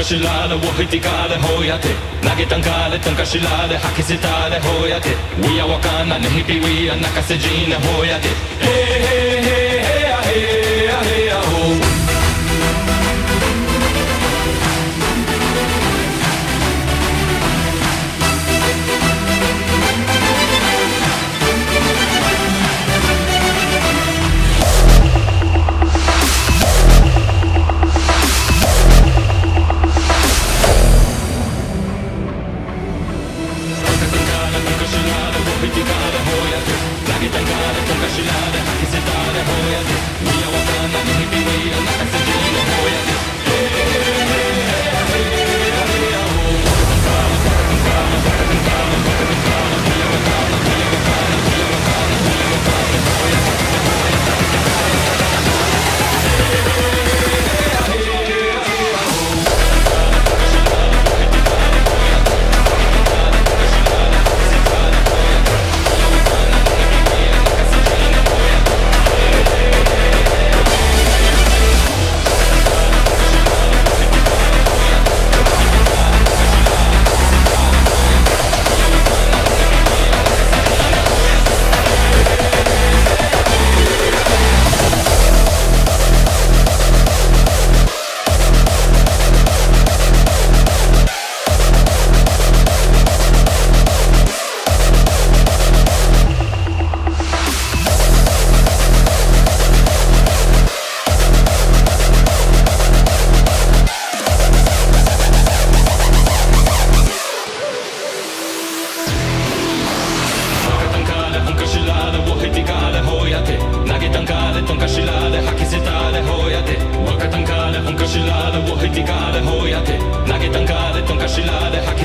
かしられをへてかれほやて投げたんかれたんかしられ吐きせたれほやて We are わかんなねひび We are 泣かせじなほやて、えー Lage tanka, de tonka și la de haki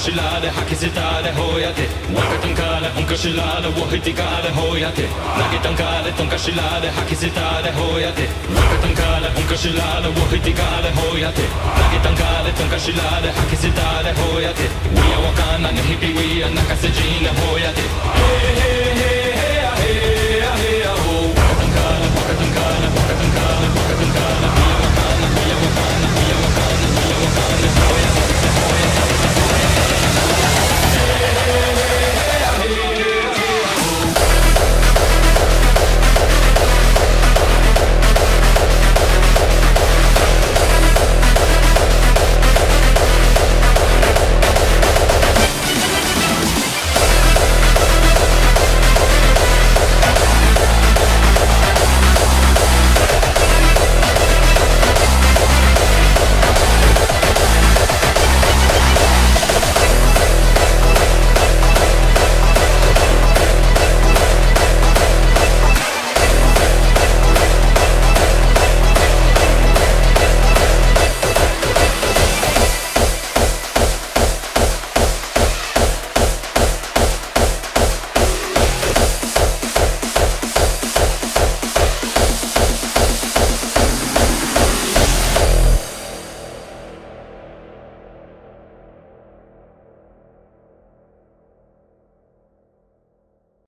كشلال حكي ستال هوياتي وقتن كال هم كشلال وهدي كال هوياتي ناكتن كال تن كشلال حكي ستال هوياتي وقتن كال هم كشلال وهدي كال هوياتي ناكتن كال تن كشلال حكي ستال هوياتي ويا وكان نهبي ويا نكسجين هوياتي هي هي هي